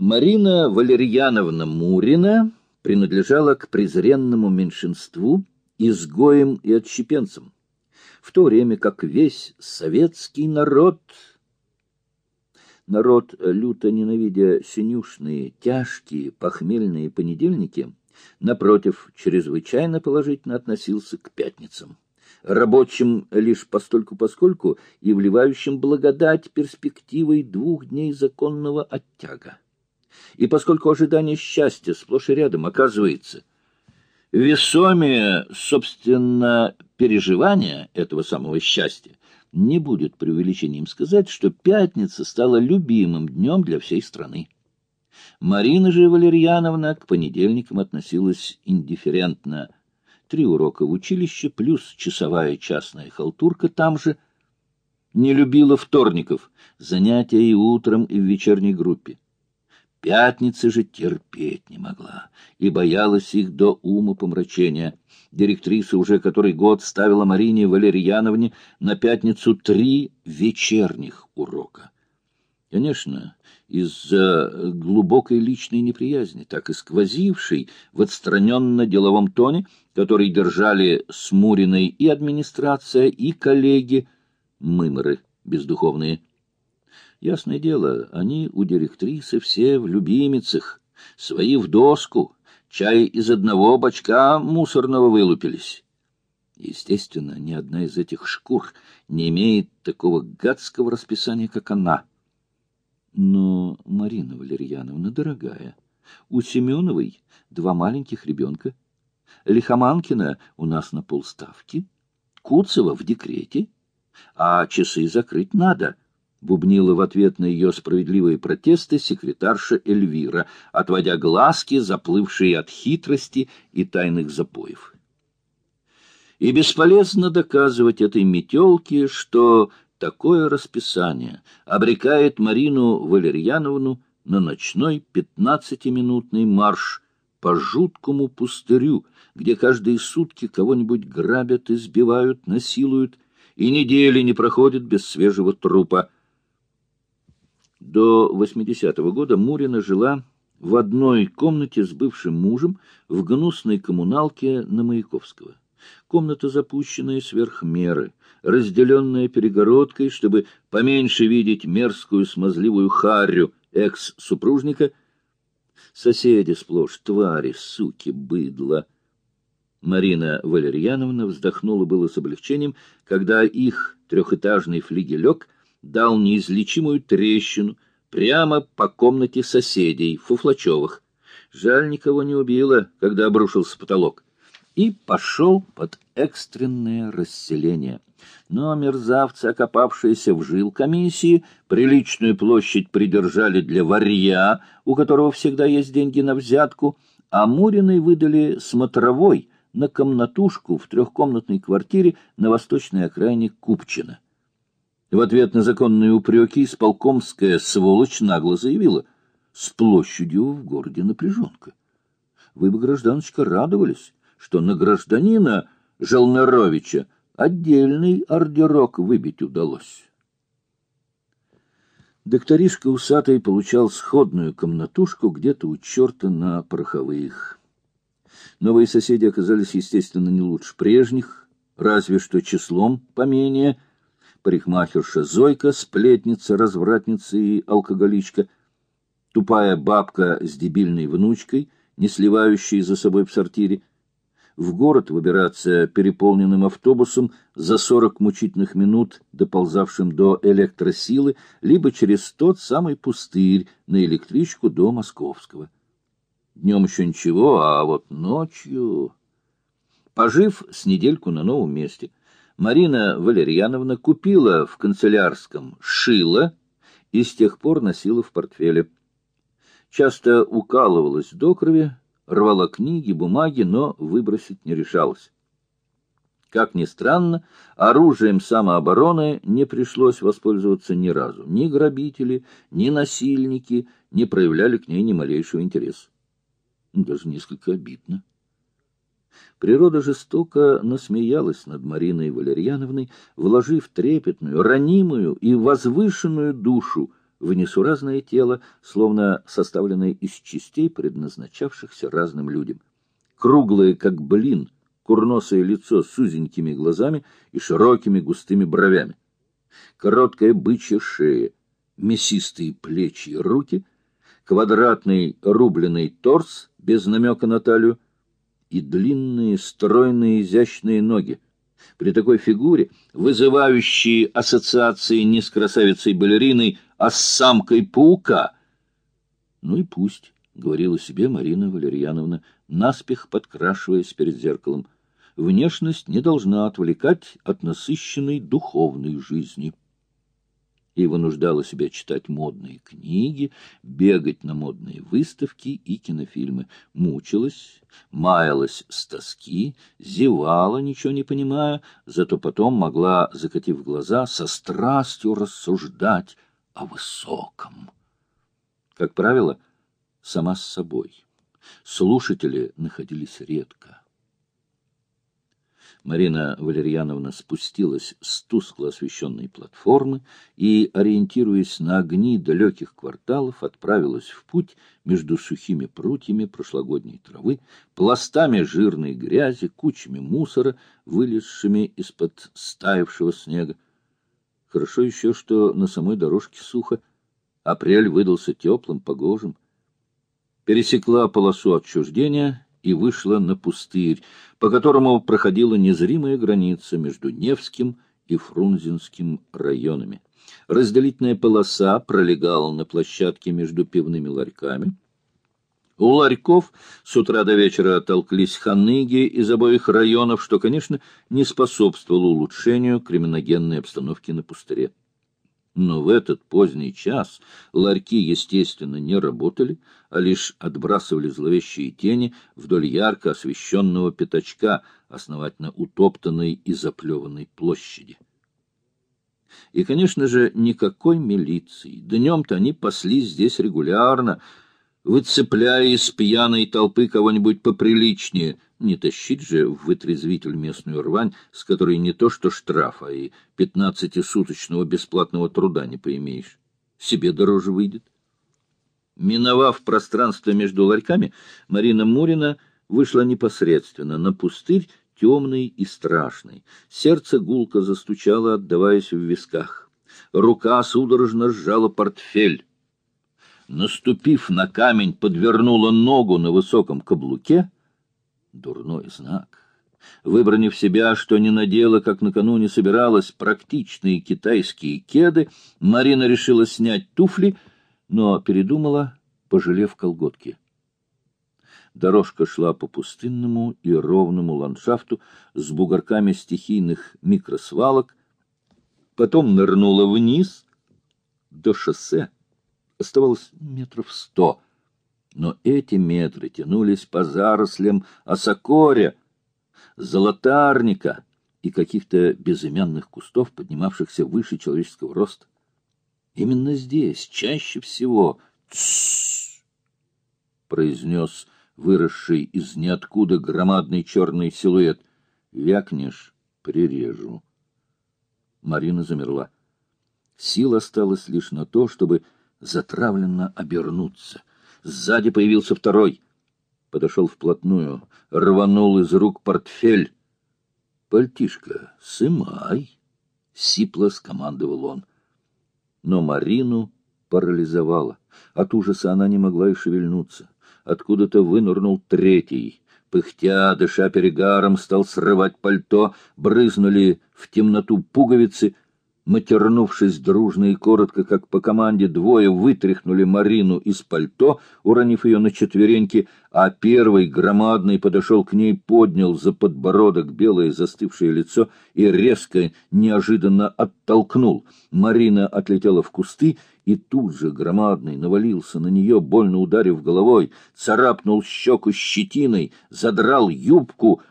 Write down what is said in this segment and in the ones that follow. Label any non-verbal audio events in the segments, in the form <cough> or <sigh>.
Марина Валерьяновна Мурина принадлежала к презренному меньшинству, изгоям и отщепенцам, в то время как весь советский народ, народ, люто ненавидя синюшные, тяжкие, похмельные понедельники, напротив, чрезвычайно положительно относился к пятницам рабочим лишь постольку-поскольку и вливающим благодать перспективой двух дней законного оттяга. И поскольку ожидание счастья сплошь и рядом оказывается весомее, собственно, переживания этого самого счастья, не будет преувеличением сказать, что пятница стала любимым днем для всей страны. Марина же Валерьяновна к понедельникам относилась индифферентно. Три урока в училище, плюс часовая частная халтурка там же. Не любила вторников, занятия и утром, и в вечерней группе. Пятницы же терпеть не могла и боялась их до ума помрачения. Директриса уже который год ставила Марине Валерьяновне на пятницу три вечерних урока. Конечно, из-за глубокой личной неприязни, так и сквозившей в отстраненно-деловом тоне, который держали Смуриной и администрация, и коллеги, мыморы бездуховные. Ясное дело, они у директрисы все в любимицах, свои в доску, чай из одного бачка мусорного вылупились. Естественно, ни одна из этих шкур не имеет такого гадского расписания, как она. Но, Марина Валерьяновна, дорогая, у Семеновой два маленьких ребенка, Лихоманкина у нас на полставки, Куцева в декрете, а часы закрыть надо —— бубнила в ответ на ее справедливые протесты секретарша Эльвира, отводя глазки, заплывшие от хитрости и тайных запоев. И бесполезно доказывать этой метелке, что такое расписание обрекает Марину Валерьяновну на ночной пятнадцатиминутный марш по жуткому пустырю, где каждые сутки кого-нибудь грабят, избивают, насилуют, и недели не проходит без свежего трупа — до 80-го года Мурина жила в одной комнате с бывшим мужем в гнусной коммуналке на Маяковского. Комната запущенная сверх меры, разделенная перегородкой, чтобы поменьше видеть мерзкую смазливую харю экс-супружника. Соседи сплошь твари, суки, быдло. Марина Валерьяновна вздохнула было с облегчением, когда их трехэтажный флигелек — дал неизлечимую трещину прямо по комнате соседей, Фуфлачевых. Жаль, никого не убило, когда обрушился потолок. И пошел под экстренное расселение. Но мерзавцы, окопавшиеся в жил комиссии, приличную площадь придержали для варья, у которого всегда есть деньги на взятку, а Муриной выдали смотровой на комнатушку в трехкомнатной квартире на восточной окраине Купчино. В ответ на законные упреки исполкомская сволочь нагло заявила, с площадью в городе напряженка. Вы бы, гражданочка, радовались, что на гражданина Желнеровича отдельный ордерок выбить удалось. Докторишка усатый получал сходную комнатушку где-то у черта на пороховых. Новые соседи оказались, естественно, не лучше прежних, разве что числом поменее — парикмахерша Зойка, сплетница, развратница и алкоголичка, тупая бабка с дебильной внучкой, не сливающей за собой в сортире, в город выбираться переполненным автобусом за сорок мучительных минут, доползавшим до электросилы, либо через тот самый пустырь на электричку до Московского. Днем еще ничего, а вот ночью... Пожив с недельку на новом месте — Марина Валерьяновна купила в канцелярском шило и с тех пор носила в портфеле. Часто укалывалась до крови, рвала книги, бумаги, но выбросить не решалась. Как ни странно, оружием самообороны не пришлось воспользоваться ни разу. Ни грабители, ни насильники не проявляли к ней ни малейшего интереса. Даже несколько обидно. Природа жестоко насмеялась над Мариной Валерьяновной, вложив трепетную, ранимую и возвышенную душу в несуразное тело, словно составленное из частей, предназначавшихся разным людям. Круглое, как блин, курносое лицо с узенькими глазами и широкими густыми бровями. Короткая бычья шея, мясистые плечи и руки, квадратный рубленый торс без намека на талию и длинные, стройные, изящные ноги. При такой фигуре, вызывающие ассоциации не с красавицей-балериной, а с самкой паука. Ну и пусть, — говорила себе Марина Валерьяновна, наспех подкрашиваясь перед зеркалом, — внешность не должна отвлекать от насыщенной духовной жизни и вынуждала себя читать модные книги, бегать на модные выставки и кинофильмы. Мучилась, маялась с тоски, зевала, ничего не понимая, зато потом могла, закатив глаза, со страстью рассуждать о высоком. Как правило, сама с собой. Слушатели находились редко. Марина Валерьяновна спустилась с тускло освещенной платформы и, ориентируясь на огни далеких кварталов, отправилась в путь между сухими прутьями прошлогодней травы, пластами жирной грязи, кучами мусора, вылезшими из-под стаявшего снега. Хорошо еще, что на самой дорожке сухо. Апрель выдался теплым, погожим. Пересекла полосу отчуждения и вышла на пустырь, по которому проходила незримая граница между Невским и Фрунзенским районами. Разделительная полоса пролегала на площадке между пивными ларьками. У ларьков с утра до вечера толклись ханыги из обоих районов, что, конечно, не способствовало улучшению криминогенной обстановки на пустыре. Но в этот поздний час ларьки, естественно, не работали, а лишь отбрасывали зловещие тени вдоль ярко освещенного пятачка, основательно утоптанной и заплеванной площади. И, конечно же, никакой милиции. Днем-то они паслись здесь регулярно, выцепляя из пьяной толпы кого-нибудь поприличнее — не тащить же в вытрезвитель местную рвань, с которой не то что штрафа, и пятнадцатисуточного бесплатного труда не поимеешь. Себе дороже выйдет. Миновав пространство между ларьками, Марина Мурина вышла непосредственно на пустырь, темный и страшный. Сердце гулко застучало, отдаваясь в висках. Рука судорожно сжала портфель. Наступив на камень, подвернула ногу на высоком каблуке — Дурной знак. Выбранив себя, что не надела, как накануне собиралась, практичные китайские кеды, Марина решила снять туфли, но передумала, пожалев колготки. Дорожка шла по пустынному и ровному ландшафту с бугорками стихийных микросвалок, потом нырнула вниз до шоссе. Оставалось метров сто — но эти метры тянулись по зарослям осокоря, золотарника и каких-то безымянных кустов, поднимавшихся выше человеческого роста. Именно здесь чаще всего произнес выросший из ниоткуда громадный черный силуэт. «Вякнешь — прирежу». Марина замерла. Сил осталась лишь на то, чтобы затравленно обернуться. Сзади появился второй. Подошел вплотную, рванул из рук портфель. «Пальтишка, сымай!» — сипло скомандовал он. Но Марину парализовало. От ужаса она не могла и шевельнуться. Откуда-то вынырнул третий. Пыхтя, дыша перегаром, стал срывать пальто, брызнули в темноту пуговицы — Матернувшись дружно и коротко, как по команде, двое вытряхнули Марину из пальто, уронив ее на четвереньки, а первый, громадный, подошел к ней, поднял за подбородок белое застывшее лицо и резко, неожиданно оттолкнул. Марина отлетела в кусты, и тут же громадный навалился на нее, больно ударив головой, царапнул щеку щетиной, задрал юбку.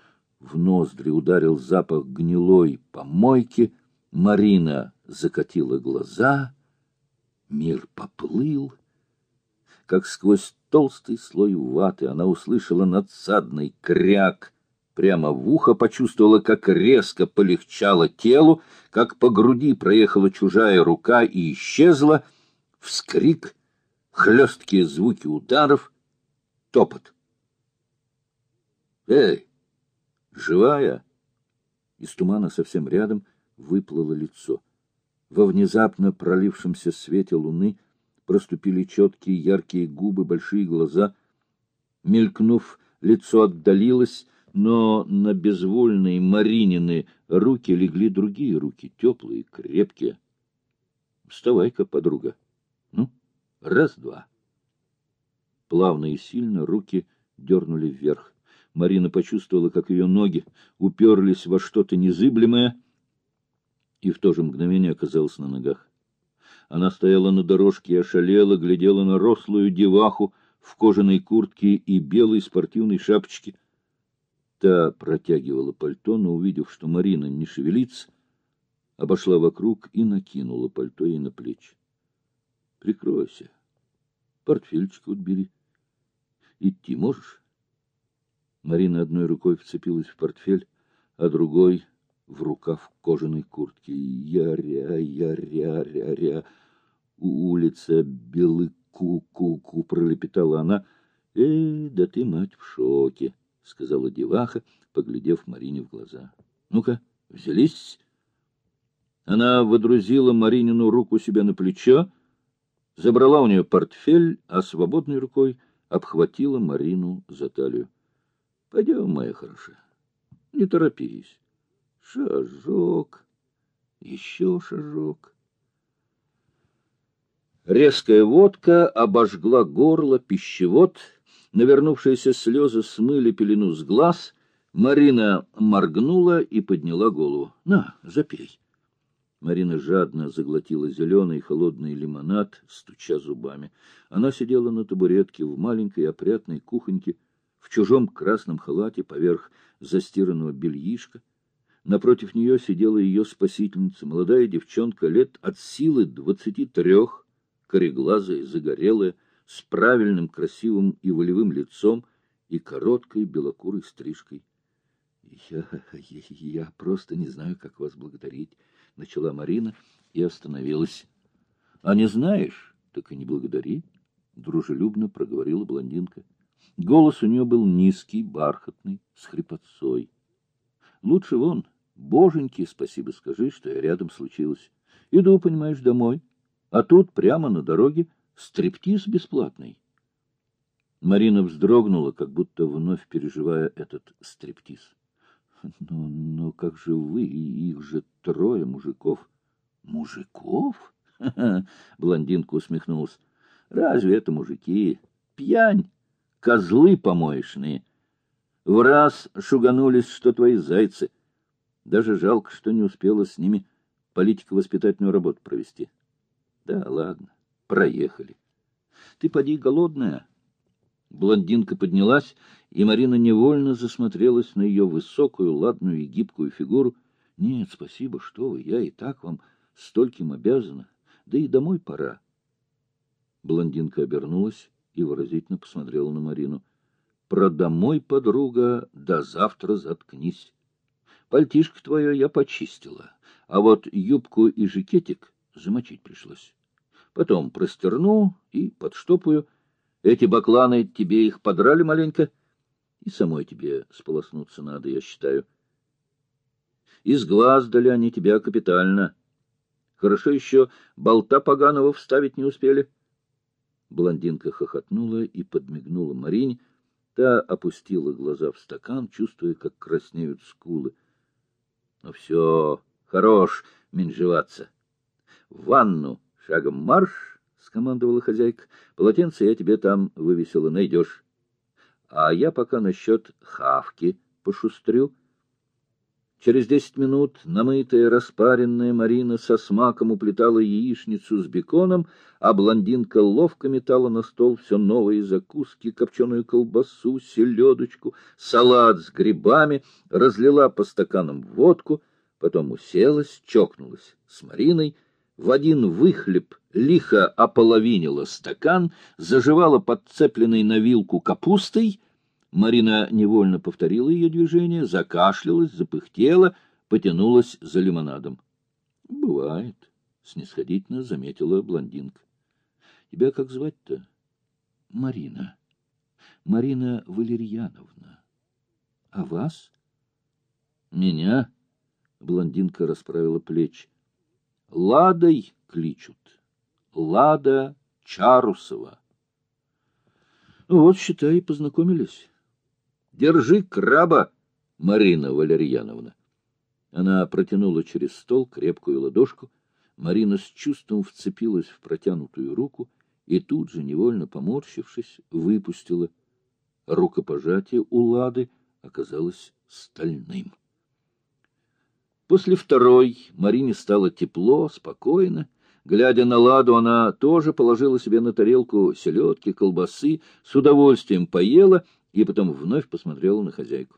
В ноздри ударил запах гнилой помойки — Марина закатила глаза, мир поплыл. Как сквозь толстый слой ваты она услышала надсадный кряк, прямо в ухо почувствовала, как резко полегчало телу, как по груди проехала чужая рука и исчезла. вскрик, хлесткие звуки ударов, топот. «Эй, живая!» Из тумана совсем рядом выплыло лицо. Во внезапно пролившемся свете луны проступили четкие яркие губы, большие глаза. Мелькнув, лицо отдалилось, но на безвольные Маринины руки легли другие руки, теплые, крепкие. Вставай-ка, подруга. Ну, раз-два. Плавно и сильно руки дернули вверх. Марина почувствовала, как ее ноги уперлись во что-то незыблемое, и в то же мгновение оказалась на ногах. Она стояла на дорожке и ошалела, глядела на рослую деваху в кожаной куртке и белой спортивной шапочке. Та протягивала пальто, но, увидев, что Марина не шевелится, обошла вокруг и накинула пальто ей на плечи. — Прикройся. Портфельчик вот бери. Идти можешь? Марина одной рукой вцепилась в портфель, а другой — в рукав кожаной куртки. Я-ря, я-ря, ря-ря. Улица Белы-ку-ку-ку, пролепетала она. — Эй, да ты, мать, в шоке! —— сказала деваха, поглядев Марине в глаза. — Ну-ка, взялись. Она водрузила Маринину руку себе на плечо, забрала у нее портфель, а свободной рукой обхватила Марину за талию. — Пойдем, моя хорошая, не торопись. Шажок, еще шажок. Резкая водка обожгла горло, пищевод — Навернувшиеся слезы смыли пелену с глаз. Марина моргнула и подняла голову. — На, запей. Марина жадно заглотила зеленый холодный лимонад, стуча зубами. Она сидела на табуретке в маленькой опрятной кухоньке, в чужом красном халате поверх застиранного бельишка. Напротив нее сидела ее спасительница, молодая девчонка лет от силы двадцати трех, кореглазая, загорелая, с правильным, красивым и волевым лицом и короткой белокурой стрижкой. Я, я, просто не знаю, как вас благодарить, — начала Марина и остановилась. — А не знаешь, так и не благодари, — дружелюбно проговорила блондинка. Голос у нее был низкий, бархатный, с хрипотцой. — Лучше вон, боженьки, спасибо скажи, что я рядом случилось. Иду, понимаешь, домой, а тут прямо на дороге Стриптиз бесплатный. Марина вздрогнула, как будто вновь переживая этот стриптиз. Но, но как же вы, их же трое мужиков. Мужиков? <laughs> Блондинка усмехнулась. Разве это мужики? Пьянь, козлы помоечные. В раз шуганулись, что твои зайцы. Даже жалко, что не успела с ними политико-воспитательную работу провести. Да, ладно проехали. Ты поди голодная. Блондинка поднялась, и Марина невольно засмотрелась на ее высокую, ладную и гибкую фигуру. Нет, спасибо, что вы, я и так вам стольким обязана. Да и домой пора. Блондинка обернулась и выразительно посмотрела на Марину. Про домой, подруга, до завтра заткнись. Пальтишко твое я почистила, а вот юбку и жакетик замочить пришлось. Потом простерну и подштопаю. Эти бакланы тебе их подрали маленько. И самой тебе сполоснуться надо, я считаю. Из глаз дали они тебя капитально. Хорошо еще болта поганого вставить не успели. Блондинка хохотнула и подмигнула Марине. Та опустила глаза в стакан, чувствуя, как краснеют скулы. — Ну все, хорош менжеваться. В ванну Шагом марш, — скомандовала хозяйка. — Полотенце я тебе там вывесила, найдешь. А я пока насчет хавки пошустрю. Через десять минут намытая, распаренная Марина со смаком уплетала яичницу с беконом, а блондинка ловко метала на стол все новые закуски, копченую колбасу, селедочку, салат с грибами, разлила по стаканам водку, потом уселась, чокнулась с Мариной — в один выхлеб лихо ополовинила стакан, заживала подцепленной на вилку капустой. Марина невольно повторила ее движение, закашлялась, запыхтела, потянулась за лимонадом. — Бывает, — снисходительно заметила блондинка. Тебя как звать-то? Марина. Марина Валерьяновна. А вас? Меня? Блондинка расправила плечи. Ладой кличут. Лада Чарусова. Вот, считай, познакомились. Держи краба, Марина Валерьяновна. Она протянула через стол крепкую ладошку. Марина с чувством вцепилась в протянутую руку и тут же, невольно поморщившись, выпустила. Рукопожатие у Лады оказалось стальным. После второй Марине стало тепло, спокойно. Глядя на Ладу, она тоже положила себе на тарелку селедки, колбасы, с удовольствием поела и потом вновь посмотрела на хозяйку.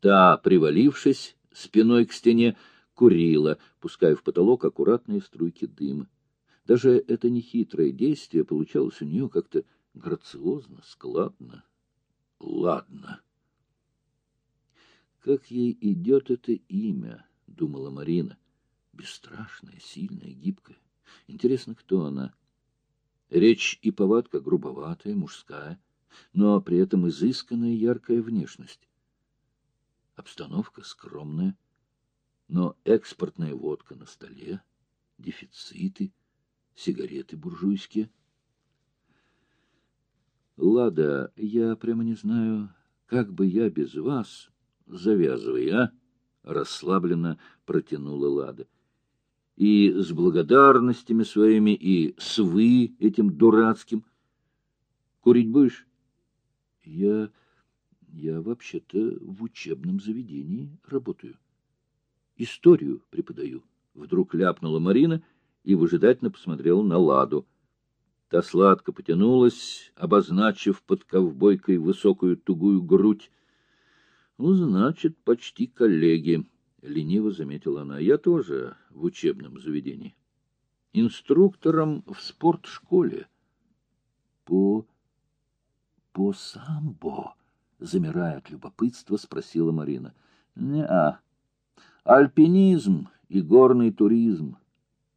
Та, привалившись спиной к стене, курила, пуская в потолок аккуратные струйки дыма. Даже это нехитрое действие получалось у нее как-то грациозно, складно. Ладно. Как ей идет это имя, — думала Марина. Бесстрашная, сильная, гибкая. Интересно, кто она? Речь и повадка грубоватая, мужская, но при этом изысканная яркая внешность. Обстановка скромная, но экспортная водка на столе, дефициты, сигареты буржуйские. Лада, я прямо не знаю, как бы я без вас... Завязывай, а? Расслабленно протянула Лада. И с благодарностями своими, и с вы этим дурацким. Курить будешь? Я... Я вообще-то в учебном заведении работаю. Историю преподаю. Вдруг ляпнула Марина и выжидательно посмотрела на Ладу. Та сладко потянулась, обозначив под ковбойкой высокую тугую грудь. — Ну, значит, почти коллеги, — лениво заметила она. — Я тоже в учебном заведении. Инструктором в спортшколе. — По... по самбо? замирая от любопытства, спросила Марина. — Не-а. Альпинизм и горный туризм.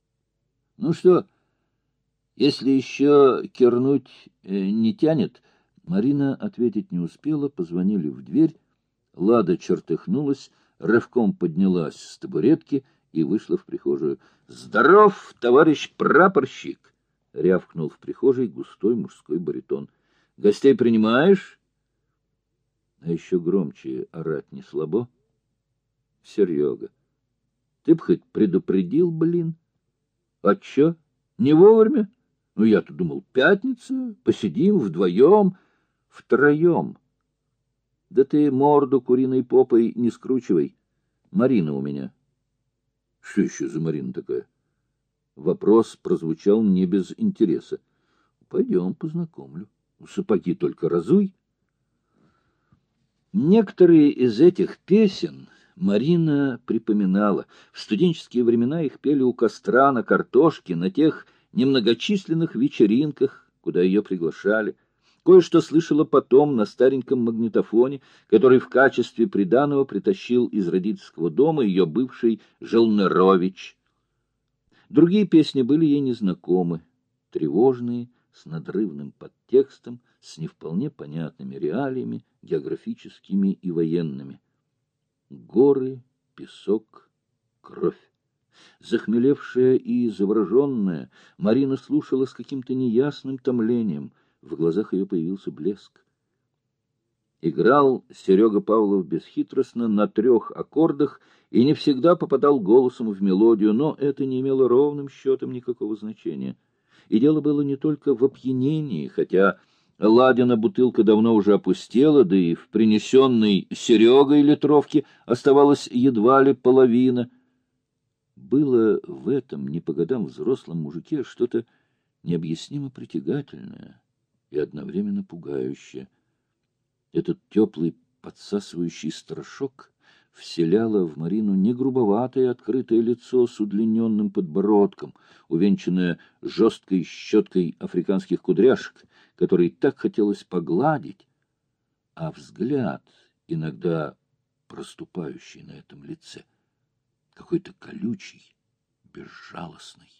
— Ну что, если еще кернуть э, не тянет... Марина ответить не успела, позвонили в дверь. Лада чертыхнулась, рывком поднялась с табуретки и вышла в прихожую. — Здоров, товарищ прапорщик! — рявкнул в прихожей густой мужской баритон. — Гостей принимаешь? а еще громче орать не слабо. Серега, ты б хоть предупредил, блин. А чё, не вовремя? Ну, я-то думал, пятница, посидим вдвоем, втроем. Да ты морду куриной попой не скручивай. Марина у меня. Что еще за Марина такая? Вопрос прозвучал не без интереса. Пойдем, познакомлю. Сапоги только разуй. Некоторые из этих песен Марина припоминала. В студенческие времена их пели у костра на картошке, на тех немногочисленных вечеринках, куда ее приглашали. Кое-что слышала потом на стареньком магнитофоне, который в качестве приданого притащил из родительского дома ее бывший Желнерович. Другие песни были ей незнакомы, тревожные, с надрывным подтекстом, с не вполне понятными реалиями, географическими и военными. Горы, песок, кровь. Захмелевшая и завороженная, Марина слушала с каким-то неясным томлением. В глазах ее появился блеск. Играл Серега Павлов бесхитростно на трех аккордах и не всегда попадал голосом в мелодию, но это не имело ровным счетом никакого значения. И дело было не только в опьянении, хотя Ладина бутылка давно уже опустела, да и в принесенной Серегой литровке оставалась едва ли половина. Было в этом не по годам взрослом мужике что-то необъяснимо притягательное и одновременно пугающее. Этот теплый подсасывающий страшок вселяло в Марину не грубоватое открытое лицо с удлиненным подбородком, увенчанное жесткой щеткой африканских кудряшек, который так хотелось погладить, а взгляд, иногда проступающий на этом лице, какой-то колючий, безжалостный,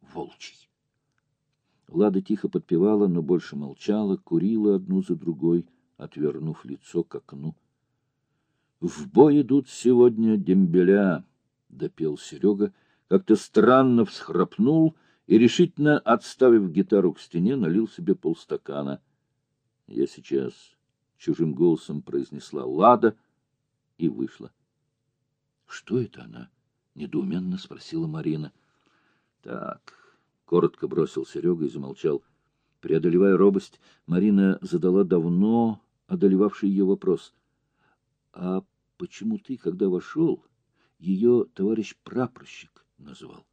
волчий. Лада тихо подпевала, но больше молчала, курила одну за другой, отвернув лицо к окну. — В бой идут сегодня дембеля, — допел Серега, как-то странно всхрапнул и, решительно отставив гитару к стене, налил себе полстакана. — Я сейчас, — чужим голосом произнесла Лада и вышла. — Что это она? — недоуменно спросила Марина. — Так, Коротко бросил Серега и замолчал. Преодолевая робость, Марина задала давно одолевавший ее вопрос. — А почему ты, когда вошел, ее товарищ прапорщик назвал?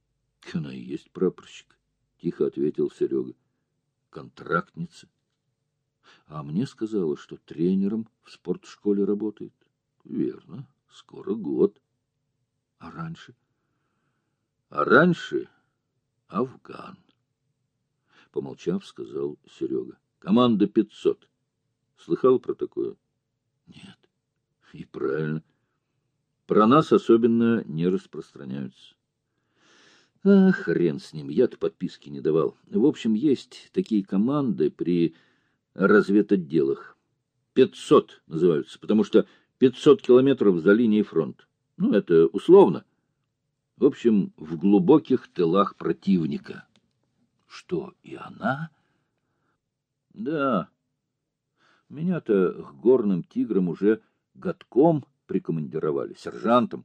— Она и есть прапорщик, — тихо ответил Серега. — Контрактница. А мне сказала, что тренером в спортшколе работает. — Верно, скоро год. — А раньше? — А раньше Афган. Помолчав, сказал Серега. Команда пятьсот. Слыхал про такое? Нет. И правильно. Про нас особенно не распространяются. А, хрен с ним, я-то подписки не давал. В общем, есть такие команды при разведотделах. Пятьсот называются, потому что пятьсот километров за линией фронта. Ну, это условно. В общем, в глубоких тылах противника. Что, и она? Да. Меня-то к горным тиграм уже годком прикомандировали, сержантом.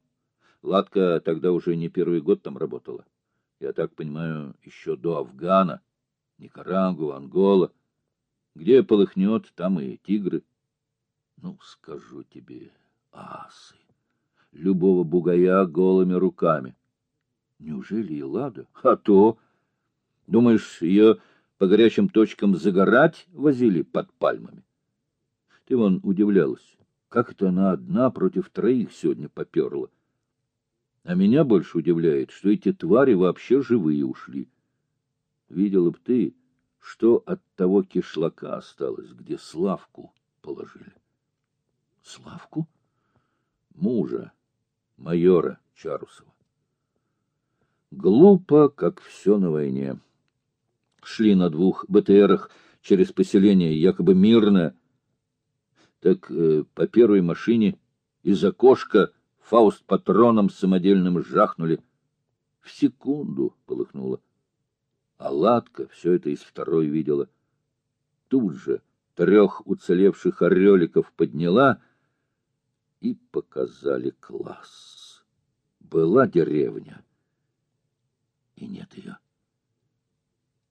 Ладка тогда уже не первый год там работала. Я так понимаю, еще до Афгана, Никарагуа, Ангола. Где полыхнет, там и тигры. Ну, скажу тебе, асы. Любого бугая голыми руками. Неужели и Лада? А то! Думаешь, ее по горячим точкам загорать возили под пальмами? Ты вон удивлялась, как это она одна против троих сегодня поперла. А меня больше удивляет, что эти твари вообще живые ушли. Видела б ты, что от того кишлака осталось, где Славку положили. Славку? Мужа, майора Чарусова. Глупо, как все на войне. Шли на двух БТРах через поселение, якобы мирно. Так э, по первой машине из окошка Фауст патроном самодельным жахнули. В секунду полыхнуло. А Ладка все это из второй видела. Тут же трех уцелевших ореликов подняла и показали класс. Была деревня и нет ее.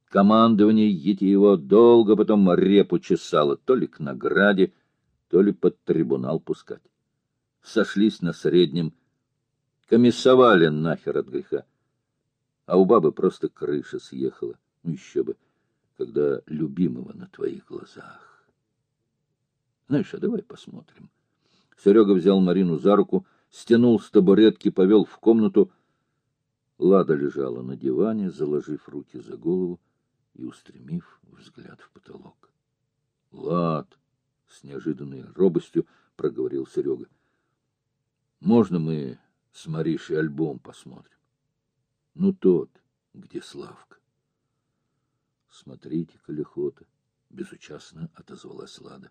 Командование его долго потом репу чесало, то ли к награде, то ли под трибунал пускать. Сошлись на среднем, комиссовали нахер от греха. А у бабы просто крыша съехала. Ну, еще бы, когда любимого на твоих глазах. Знаешь, а давай посмотрим. Серега взял Марину за руку, стянул с табуретки, повел в комнату, Лада лежала на диване, заложив руки за голову и устремив взгляд в потолок. — Лад! — с неожиданной робостью проговорил Серега. — Можно мы с Маришей альбом посмотрим? — Ну, тот, где Славка. — Смотрите, Калихота! — безучастно отозвалась Лада.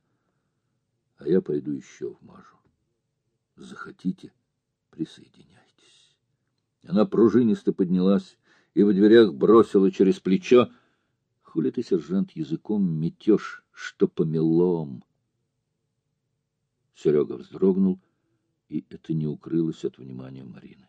— А я пойду еще вмажу. Захотите — присоединяйтесь. Она пружинисто поднялась и в дверях бросила через плечо. Хули ты, сержант, языком метешь, что помелом? Серега вздрогнул, и это не укрылось от внимания Марины.